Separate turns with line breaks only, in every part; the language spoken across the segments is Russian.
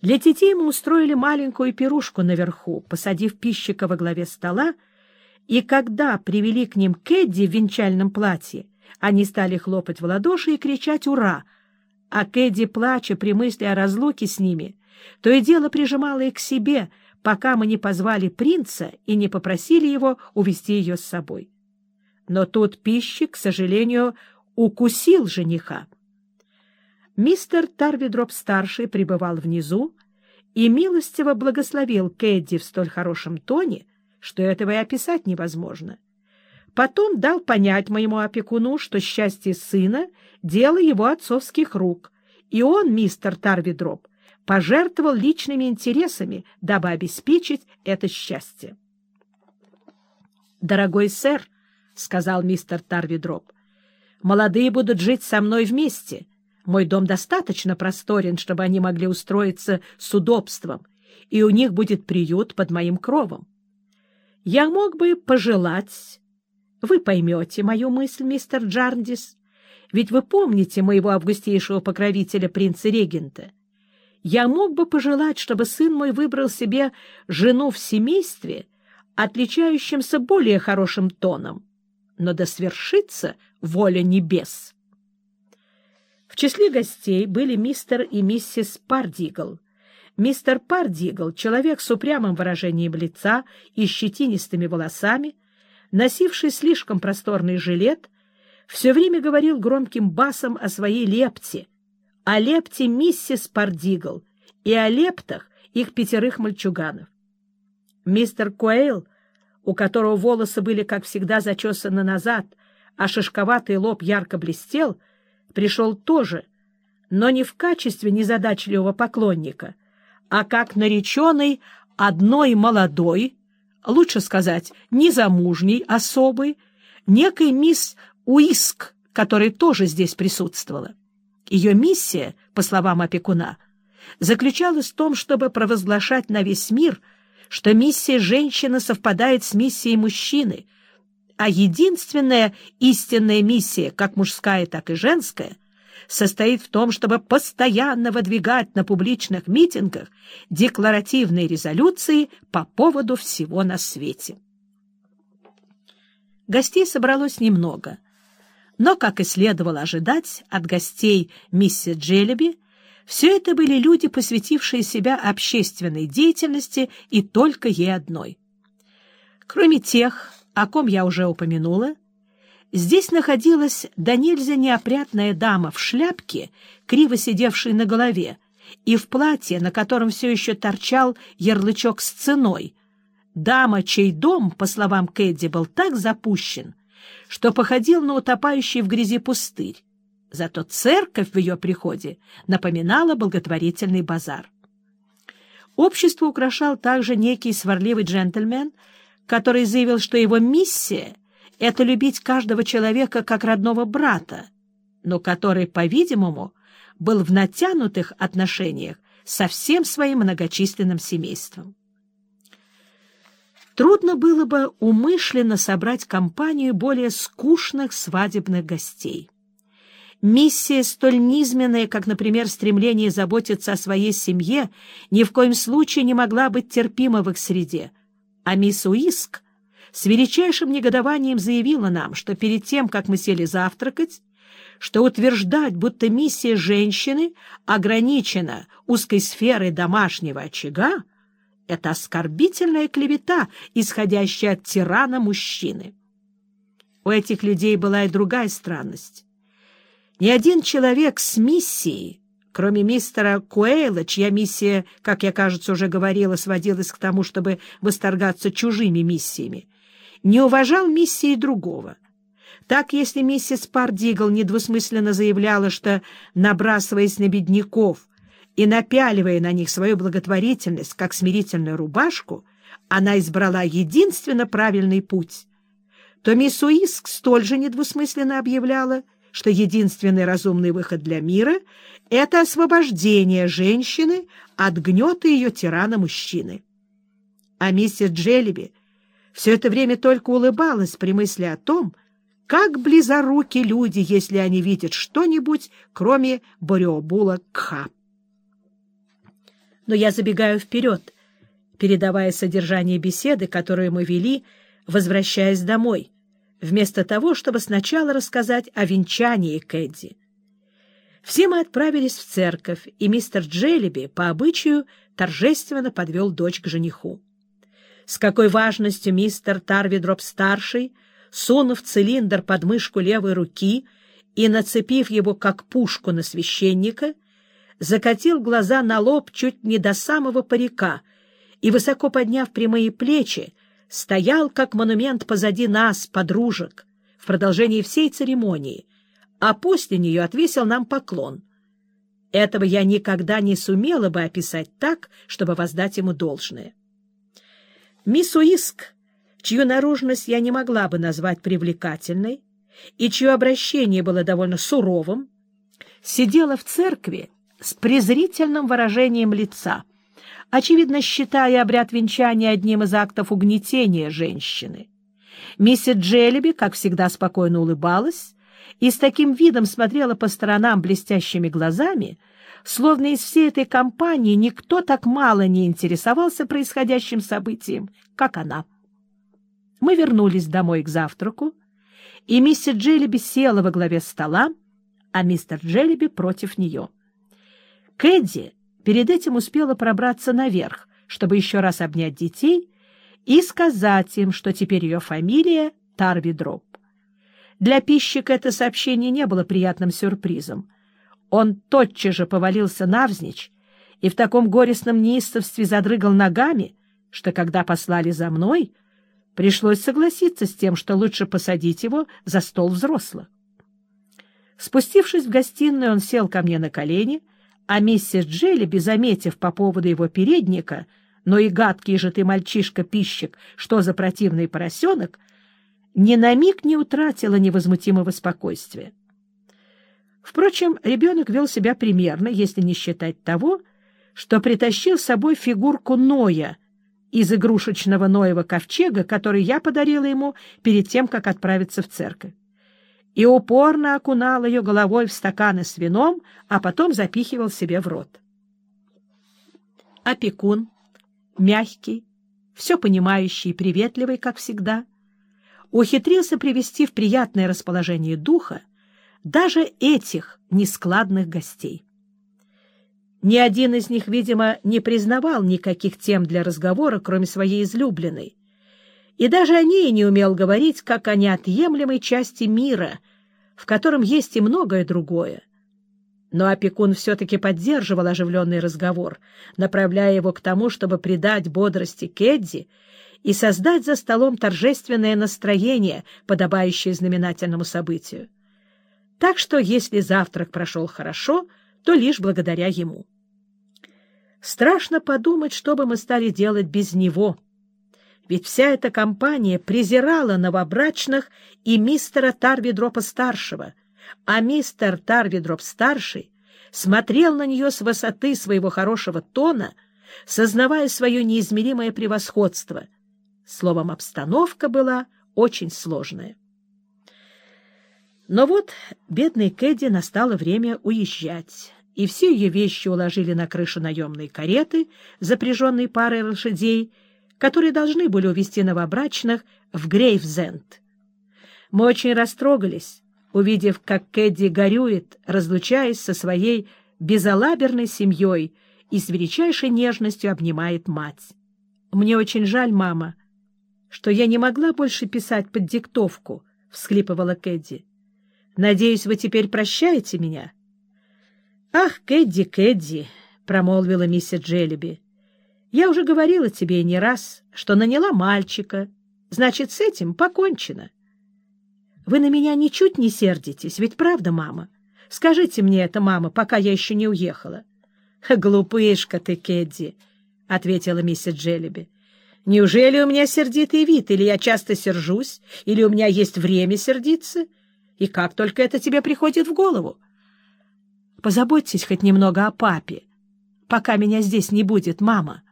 Для детей мы устроили маленькую пирушку наверху, посадив пищика во главе стола, и когда привели к ним Кэдди в венчальном платье, они стали хлопать в ладоши и кричать «Ура!», а Кэдди, плача при мысли о разлуке с ними, то и дело прижимала их к себе, пока мы не позвали принца и не попросили его увести ее с собой. Но тут пищик, к сожалению, укусил жениха. Мистер Тарвидроп-старший пребывал внизу и милостиво благословил Кэдди в столь хорошем тоне, что этого и описать невозможно. Потом дал понять моему опекуну, что счастье сына — дело его отцовских рук, и он, мистер Тарвидроп, пожертвовал личными интересами, дабы обеспечить это счастье. «Дорогой сэр», — сказал мистер Тарвидроп, — «молодые будут жить со мной вместе» Мой дом достаточно просторен, чтобы они могли устроиться с удобством, и у них будет приют под моим кровом. Я мог бы пожелать... Вы поймете мою мысль, мистер Джарндис, ведь вы помните моего августейшего покровителя, принца-регента. Я мог бы пожелать, чтобы сын мой выбрал себе жену в семействе, отличающемся более хорошим тоном, но да свершится воля небес». Числе гостей были мистер и миссис Пардигл. Мистер Пардигл, человек с упрямым выражением лица и щетинистыми волосами, носивший слишком просторный жилет, все время говорил громким басом о своей лепте, о лепте миссис Пардигл и о лептах их пятерых мальчуганов. Мистер Куэйл, у которого волосы были, как всегда, зачесаны назад, а шишковатый лоб ярко блестел, пришел тоже, но не в качестве незадачливого поклонника, а как нареченный одной молодой, лучше сказать, незамужней особой, некой мисс Уиск, которая тоже здесь присутствовала. Ее миссия, по словам опекуна, заключалась в том, чтобы провозглашать на весь мир, что миссия женщины совпадает с миссией мужчины — а единственная истинная миссия, как мужская, так и женская, состоит в том, чтобы постоянно выдвигать на публичных митингах декларативные резолюции по поводу всего на свете. Гостей собралось немного, но, как и следовало ожидать от гостей миссис Джелеби, все это были люди, посвятившие себя общественной деятельности и только ей одной. Кроме тех, о ком я уже упомянула, здесь находилась до нельзя неопрятная дама в шляпке, криво сидевшей на голове, и в платье, на котором все еще торчал ярлычок с ценой. Дама, чей дом, по словам Кэдди, был так запущен, что походил на утопающий в грязи пустырь. Зато церковь в ее приходе напоминала благотворительный базар. Общество украшал также некий сварливый джентльмен — который заявил, что его миссия — это любить каждого человека как родного брата, но который, по-видимому, был в натянутых отношениях со всем своим многочисленным семейством. Трудно было бы умышленно собрать компанию более скучных свадебных гостей. Миссия столь низменная, как, например, стремление заботиться о своей семье, ни в коем случае не могла быть терпима в их среде, а мисс Уиск с величайшим негодованием заявила нам, что перед тем, как мы сели завтракать, что утверждать, будто миссия женщины ограничена узкой сферой домашнего очага, это оскорбительная клевета, исходящая от тирана мужчины. У этих людей была и другая странность. Ни один человек с миссией Кроме мистера Куэйла, чья миссия, как я, кажется, уже говорила, сводилась к тому, чтобы восторгаться чужими миссиями, не уважал миссии другого. Так, если миссис Пардигл недвусмысленно заявляла, что, набрасываясь на бедняков и напяливая на них свою благотворительность, как смирительную рубашку, она избрала единственно правильный путь, то мисс Уиск столь же недвусмысленно объявляла, что единственный разумный выход для мира — это освобождение женщины от гнета ее тирана-мужчины. А миссис Джеллиби все это время только улыбалась при мысли о том, как близоруки люди, если они видят что-нибудь, кроме Бореобула Кха. Но я забегаю вперед, передавая содержание беседы, которую мы вели, возвращаясь домой, вместо того, чтобы сначала рассказать о венчании Кэдди. Все мы отправились в церковь, и мистер Джеллиби, по обычаю, торжественно подвел дочь к жениху. С какой важностью мистер Тарвидроп-старший, сунув цилиндр под мышку левой руки и нацепив его как пушку на священника, закатил глаза на лоб чуть не до самого парика и, высоко подняв прямые плечи, стоял как монумент позади нас, подружек, в продолжении всей церемонии, а после нее отвесил нам поклон. Этого я никогда не сумела бы описать так, чтобы воздать ему должное. Мисс Уиск, чью наружность я не могла бы назвать привлекательной, и чье обращение было довольно суровым, сидела в церкви с презрительным выражением лица, очевидно считая обряд венчания одним из актов угнетения женщины. Миссис Джеллиби, как всегда, спокойно улыбалась и с таким видом смотрела по сторонам блестящими глазами, словно из всей этой компании никто так мало не интересовался происходящим событием, как она. Мы вернулись домой к завтраку, и миссис Джеллиби села во главе стола, а мистер Джеллиби против нее. Кэдди перед этим успела пробраться наверх, чтобы еще раз обнять детей и сказать им, что теперь ее фамилия Тарви Дроп. Для пищика это сообщение не было приятным сюрпризом. Он тотчас же повалился навзничь и в таком горестном неистовстве задрыгал ногами, что, когда послали за мной, пришлось согласиться с тем, что лучше посадить его за стол взрослых. Спустившись в гостиную, он сел ко мне на колени, а миссис Джеллиби, заметив по поводу его передника, но и гадкий же ты мальчишка-пищик, что за противный поросенок, ни на миг не утратила невозмутимого спокойствия. Впрочем, ребенок вел себя примерно, если не считать того, что притащил с собой фигурку Ноя из игрушечного Ноева ковчега, который я подарила ему перед тем, как отправиться в церковь, и упорно окунал ее головой в стаканы с вином, а потом запихивал себе в рот. Опекун, мягкий, все понимающий и приветливый, как всегда — ухитрился привести в приятное расположение духа даже этих нескладных гостей. Ни один из них, видимо, не признавал никаких тем для разговора, кроме своей излюбленной, и даже о ней не умел говорить, как о неотъемлемой части мира, в котором есть и многое другое. Но опекун все-таки поддерживал оживленный разговор, направляя его к тому, чтобы придать бодрости Кедди и создать за столом торжественное настроение, подобающее знаменательному событию. Так что, если завтрак прошел хорошо, то лишь благодаря ему. Страшно подумать, что бы мы стали делать без него. Ведь вся эта компания презирала новобрачных и мистера Тарвидропа-старшего, а мистер Тарвидроп-старший смотрел на нее с высоты своего хорошего тона, сознавая свое неизмеримое превосходство — Словом, обстановка была очень сложная. Но вот бедной Кэдди настало время уезжать, и все ее вещи уложили на крышу наемной кареты, запряженной парой лошадей, которые должны были увезти новобрачных в Грейвзенд. Мы очень растрогались, увидев, как Кэдди горюет, разлучаясь со своей безалаберной семьей и с величайшей нежностью обнимает мать. «Мне очень жаль, мама», что я не могла больше писать под диктовку, — всхлипывала Кэдди. — Надеюсь, вы теперь прощаете меня? — Ах, Кэдди, Кэдди, — промолвила миссис Джеллиби, — я уже говорила тебе не раз, что наняла мальчика. Значит, с этим покончено. Вы на меня ничуть не сердитесь, ведь правда, мама? Скажите мне это, мама, пока я еще не уехала. — Глупышка ты, Кэдди, — ответила миссис Джеллиби. Неужели у меня сердитый вид, или я часто сержусь, или у меня есть время сердиться? И как только это тебе приходит в голову? Позаботьтесь хоть немного о папе, пока меня здесь не будет, мама.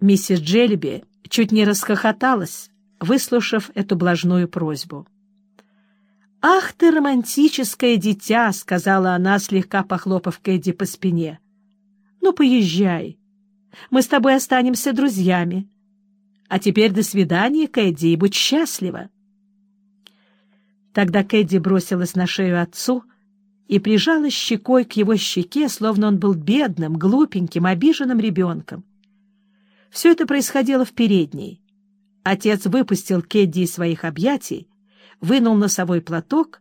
Миссис Джеллиби чуть не расхохоталась, выслушав эту блажную просьбу. «Ах ты, романтическое дитя!» — сказала она, слегка похлопав Кэдди по спине. Ну, поезжай. Мы с тобой останемся друзьями. А теперь до свидания, Кэдди, и будь счастлива. Тогда Кэдди бросилась на шею отцу и прижалась щекой к его щеке, словно он был бедным, глупеньким, обиженным ребенком. Все это происходило в передней. Отец выпустил Кэдди из своих объятий, вынул носовой платок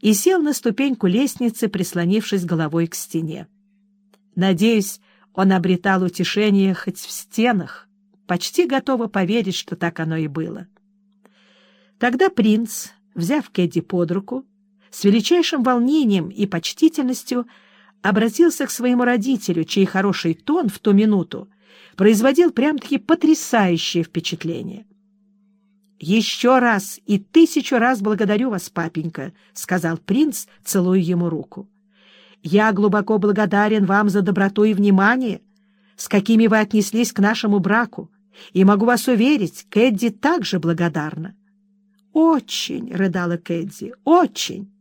и сел на ступеньку лестницы, прислонившись головой к стене. Надеюсь, он обретал утешение хоть в стенах, почти готова поверить, что так оно и было. Тогда принц, взяв Кэдди под руку, с величайшим волнением и почтительностью обратился к своему родителю, чей хороший тон в ту минуту производил прям-таки потрясающее впечатление. «Еще раз и тысячу раз благодарю вас, папенька», — сказал принц, целуя ему руку. «Я глубоко благодарен вам за доброту и внимание, с какими вы отнеслись к нашему браку, и могу вас уверить, Кэдди также благодарна». «Очень», — рыдала Кэдди, — «очень».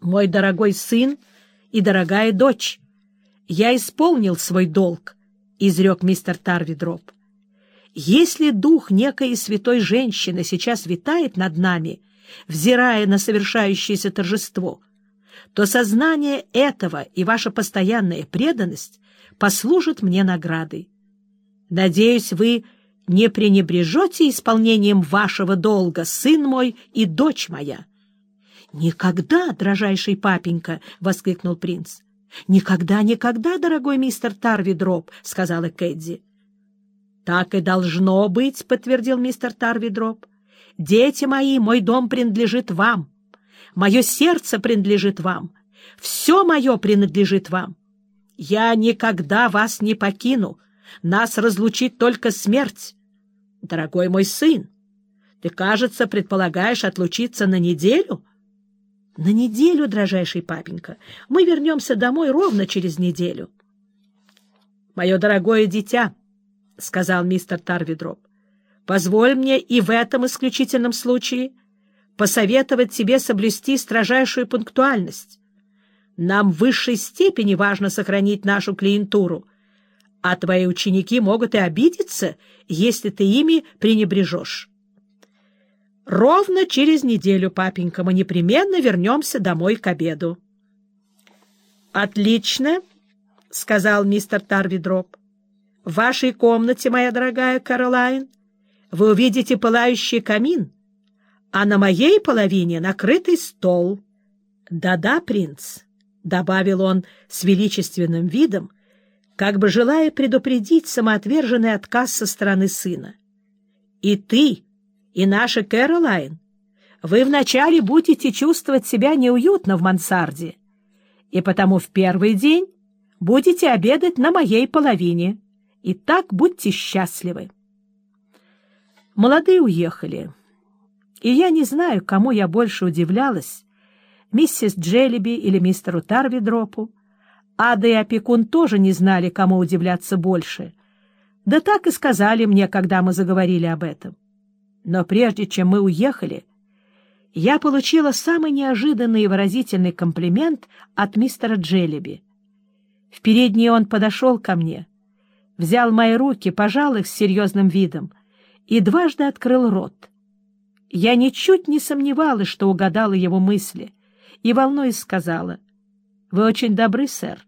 «Мой дорогой сын и дорогая дочь, я исполнил свой долг», — изрек мистер Тарвидроп. Если дух некой святой женщины сейчас витает над нами, взирая на совершающееся торжество, то сознание этого и ваша постоянная преданность послужат мне наградой. Надеюсь, вы не пренебрежете исполнением вашего долга, сын мой и дочь моя. — Никогда, дрожайший папенька! — воскликнул принц. — Никогда, никогда, дорогой мистер Тарвидроп! — сказала Кэдди. — Так и должно быть, — подтвердил мистер Тарвидроп. — Дети мои, мой дом принадлежит вам. Мое сердце принадлежит вам. Все мое принадлежит вам. Я никогда вас не покину. Нас разлучит только смерть. Дорогой мой сын, ты, кажется, предполагаешь отлучиться на неделю? — На неделю, дрожайший папенька. Мы вернемся домой ровно через неделю. — Мое дорогое дитя, —— сказал мистер Тарвидроп. — Позволь мне и в этом исключительном случае посоветовать тебе соблюсти строжайшую пунктуальность. Нам в высшей степени важно сохранить нашу клиентуру, а твои ученики могут и обидеться, если ты ими пренебрежешь. Ровно через неделю, папенька, мы непременно вернемся домой к обеду. — Отлично, — сказал мистер Тарвидроп. В вашей комнате, моя дорогая Каролайн, вы увидите пылающий камин, а на моей половине накрытый стол. Да-да, принц, — добавил он с величественным видом, как бы желая предупредить самоотверженный отказ со стороны сына. И ты, и наша Кэролайн, вы вначале будете чувствовать себя неуютно в мансарде, и потому в первый день будете обедать на моей половине. И так будьте счастливы. Молодые уехали, и я не знаю, кому я больше удивлялась, миссис Джеллиби или мистеру Тарвидропу. Ада и опекун тоже не знали, кому удивляться больше. Да так и сказали мне, когда мы заговорили об этом. Но прежде чем мы уехали, я получила самый неожиданный и выразительный комплимент от мистера Джеллиби. В передней он подошел ко мне — взял мои руки, пожал их с серьезным видом и дважды открыл рот. Я ничуть не сомневалась, что угадала его мысли, и, волнуясь, сказала, «Вы очень добры, сэр.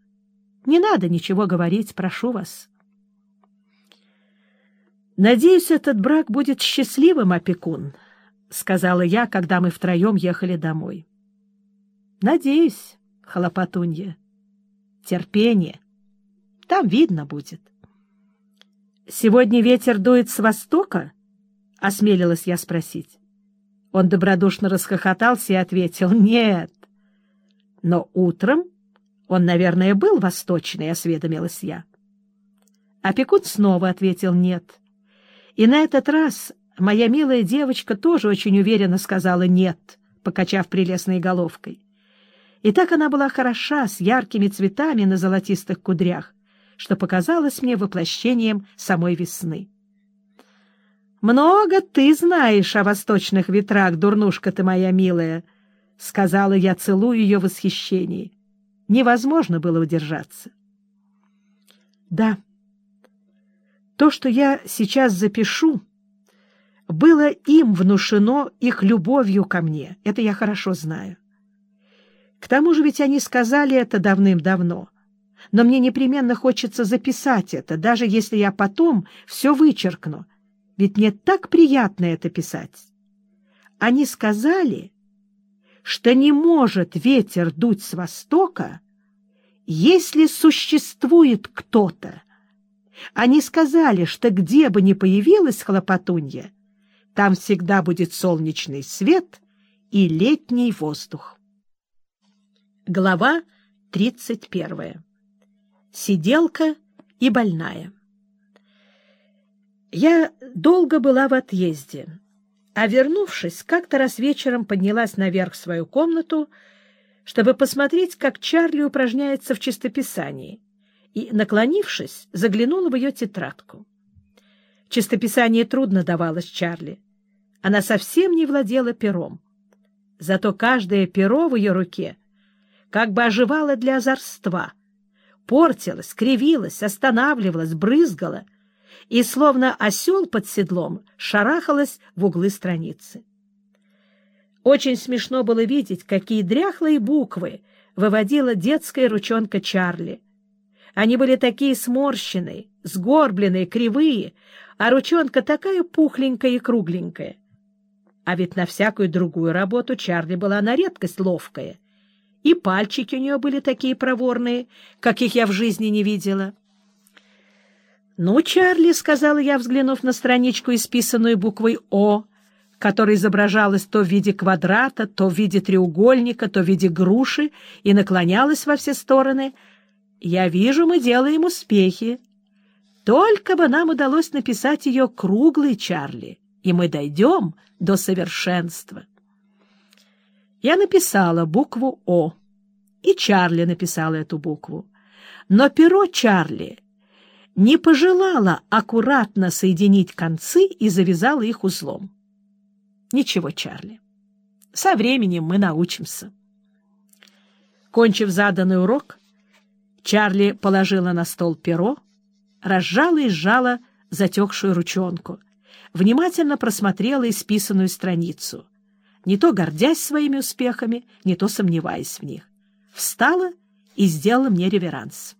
Не надо ничего говорить, прошу вас». «Надеюсь, этот брак будет счастливым, опекун», — сказала я, когда мы втроем ехали домой. «Надеюсь, хлопотунья. Терпение. Там видно будет». «Сегодня ветер дует с востока?» — осмелилась я спросить. Он добродушно расхохотался и ответил «Нет». «Но утром он, наверное, был восточный», — осведомилась я. Опекун снова ответил «нет». И на этот раз моя милая девочка тоже очень уверенно сказала «нет», покачав прелестной головкой. И так она была хороша, с яркими цветами на золотистых кудрях, что показалось мне воплощением самой весны. «Много ты знаешь о восточных ветрах, дурнушка ты моя милая», — сказала я, целую ее восхищении. Невозможно было удержаться. Да. То, что я сейчас запишу, было им внушено их любовью ко мне. Это я хорошо знаю. К тому же ведь они сказали это давным-давно. Но мне непременно хочется записать это, даже если я потом все вычеркну. Ведь мне так приятно это писать. Они сказали, что не может ветер дуть с востока, если существует кто-то. Они сказали, что где бы ни появилась хлопотунья, там всегда будет солнечный свет и летний воздух. Глава 31. Сиделка и больная. Я долго была в отъезде, а, вернувшись, как-то раз вечером поднялась наверх в свою комнату, чтобы посмотреть, как Чарли упражняется в чистописании, и, наклонившись, заглянула в ее тетрадку. Чистописание трудно давалось Чарли. Она совсем не владела пером. Зато каждое перо в ее руке как бы оживало для озорства, портилось, кривилось, останавливалось, брызгало и, словно осел под седлом, шарахалось в углы страницы. Очень смешно было видеть, какие дряхлые буквы выводила детская ручонка Чарли. Они были такие сморщенные, сгорбленные, кривые, а ручонка такая пухленькая и кругленькая. А ведь на всякую другую работу Чарли была на редкость ловкая. И пальчики у нее были такие проворные, каких я в жизни не видела. «Ну, Чарли», — сказала я, взглянув на страничку, исписанную буквой «О», которая изображалась то в виде квадрата, то в виде треугольника, то в виде груши и наклонялась во все стороны, «я вижу, мы делаем успехи. Только бы нам удалось написать ее круглой, Чарли, и мы дойдем до совершенства». Я написала букву «О», и Чарли написала эту букву. Но перо Чарли не пожелала аккуратно соединить концы и завязала их узлом. Ничего, Чарли, со временем мы научимся. Кончив заданный урок, Чарли положила на стол перо, разжала и сжала затекшую ручонку, внимательно просмотрела исписанную страницу, не то гордясь своими успехами, не то сомневаясь в них. Встала и сделала мне реверанс.